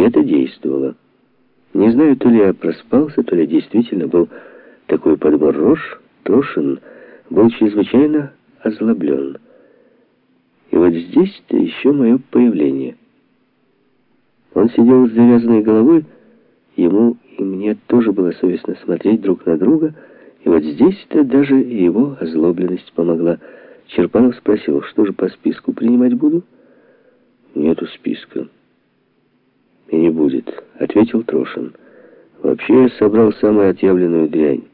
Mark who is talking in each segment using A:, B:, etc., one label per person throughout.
A: И это действовало. Не знаю, то ли я проспался, то ли действительно был такой подбор рож, Трошин был чрезвычайно озлоблен. И вот здесь-то еще мое появление. Он сидел с завязанной головой, ему и мне тоже было совестно смотреть друг на друга, и вот здесь-то даже его озлобленность помогла. Черпанов спросил, что же по списку принимать буду? Нету списка. Не будет, ответил Трошин. Вообще я собрал самую отъявленную дрянь.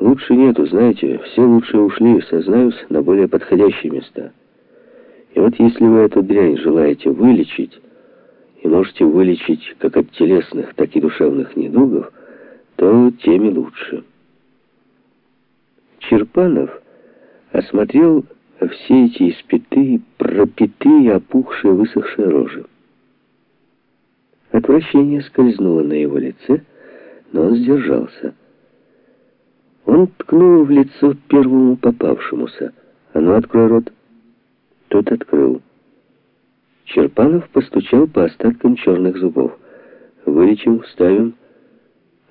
A: Лучше нету, знаете, все лучшие ушли, сознаюсь, на более подходящие места. И вот если вы эту дрянь желаете вылечить, и можете вылечить как от телесных, так и душевных недугов, то теми лучше. Черпанов осмотрел все эти испитые, пропитые, опухшие, высохшие рожи. Отвращение скользнуло на его лице, но он сдержался. Он ткнул в лицо первому попавшемуся. «А ну, открой рот!» Тот открыл. Черпанов постучал по остаткам черных зубов. «Вылечим, ставим.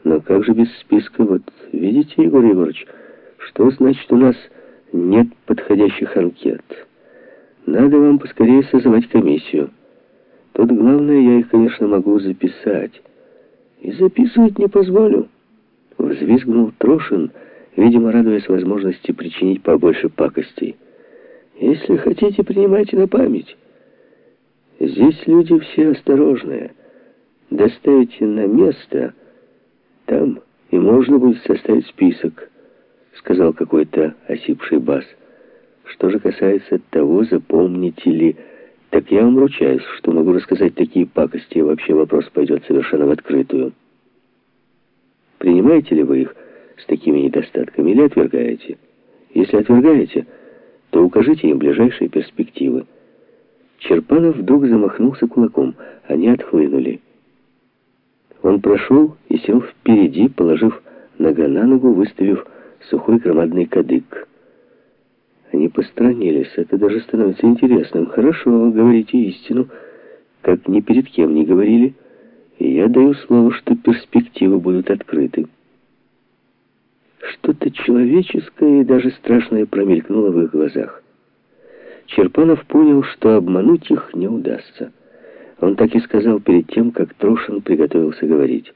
A: Но как же без списка? Вот видите, Егор Егорович, что значит у нас нет подходящих анкет? Надо вам поскорее созывать комиссию. Тут главное, я их, конечно, могу записать. И записывать не позволю». Взвизгнул Трошин, видимо, радуясь возможности причинить побольше пакостей. «Если хотите, принимайте на память. Здесь люди все осторожные. Доставите на место, там и можно будет составить список», сказал какой-то осипший бас. «Что же касается того, запомните ли, так я вам ручаюсь, что могу рассказать такие пакости, и вообще вопрос пойдет совершенно в открытую. Принимаете ли вы их?» с такими недостатками или отвергаете? Если отвергаете, то укажите им ближайшие перспективы. Черпанов вдруг замахнулся кулаком. Они отхлынули. Он прошел и сел впереди, положив нога на ногу, выставив сухой громадный кадык. Они постранились. Это даже становится интересным. Хорошо, говорите истину, как ни перед кем не говорили. И я даю слово, что перспективы будут открыты. Что-то человеческое и даже страшное промелькнуло в их глазах. Черпанов понял, что обмануть их не удастся. Он так и сказал перед тем, как Трошин приготовился говорить.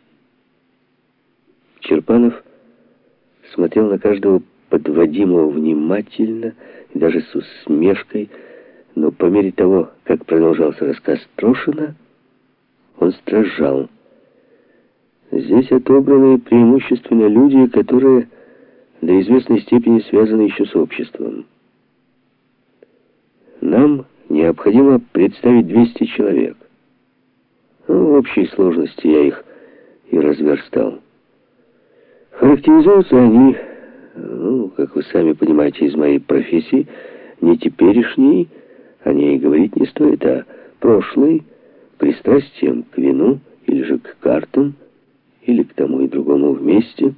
A: Черпанов смотрел на каждого подводимого внимательно и даже с усмешкой, но по мере того, как продолжался рассказ Трошина, он стражал. Здесь отобраны преимущественно люди, которые до известной степени связаны еще с обществом. Нам необходимо представить 200 человек. Ну, в общей сложности я их и разверстал. Характеризуются они, ну, как вы сами понимаете из моей профессии, не теперешней, о ней говорить не стоит, а прошлой, пристрастием к вину или же к картам, или к тому и другому вместе.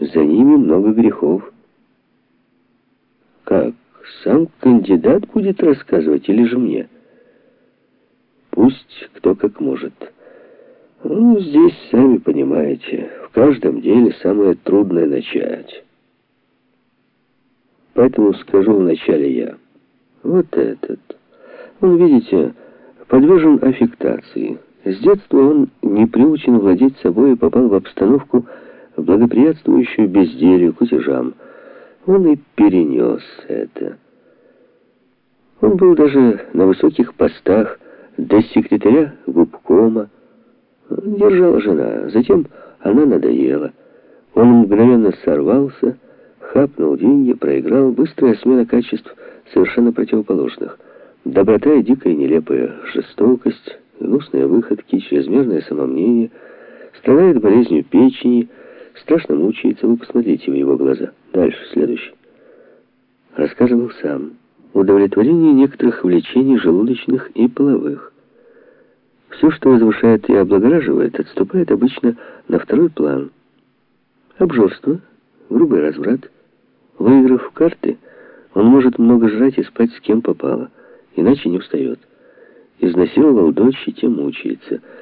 A: За ними много грехов. Как? Сам кандидат будет рассказывать или же мне? Пусть кто как может. Ну, здесь, сами понимаете, каждом деле самое трудное начать. Поэтому скажу вначале я. Вот этот. Он, видите, подвержен аффектации. С детства он не приучен владеть собой и попал в обстановку, благоприятствующую безделью, кутежам. Он и перенес это. Он был даже на высоких постах, до секретаря губкома. Держала жена, затем она надоела. Он мгновенно сорвался, хапнул деньги, проиграл. Быстрая смена качеств совершенно противоположных. Доброта и дикая нелепая жестокость — гнусные выходки, чрезмерное самомнение, страдает болезнью печени, страшно мучается. Вы посмотрите в его глаза. Дальше, следующий. Рассказывал сам. Удовлетворение некоторых влечений желудочных и половых. Все, что возвышает и облагораживает, отступает обычно на второй план. Обжорство, грубый разврат. Выиграв в карты, он может много жрать и спать с кем попало, иначе не устает. изнасиловал дочь и тем мучается.